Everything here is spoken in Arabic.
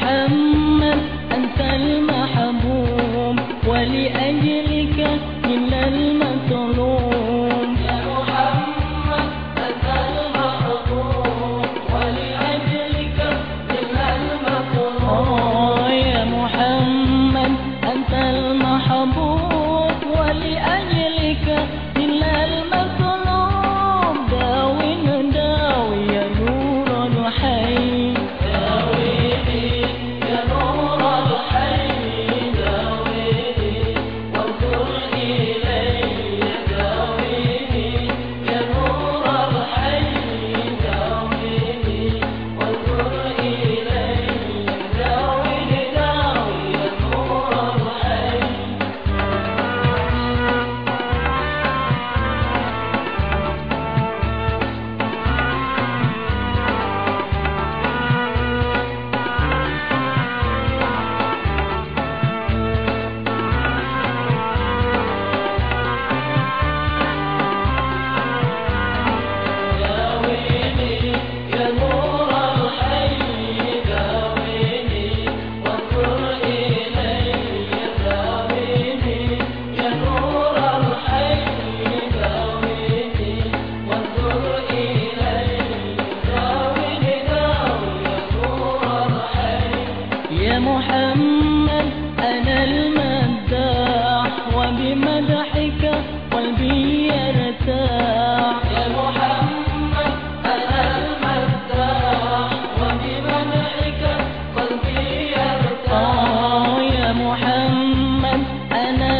محمد أنت المحبوب ولأجلك إلا المطلوب يا محمد أنا المداح وبمدحك قلبي يرتاح. يا محمد أنا المداح وبمدحك قلبي يرتاح. آه يا محمد أنا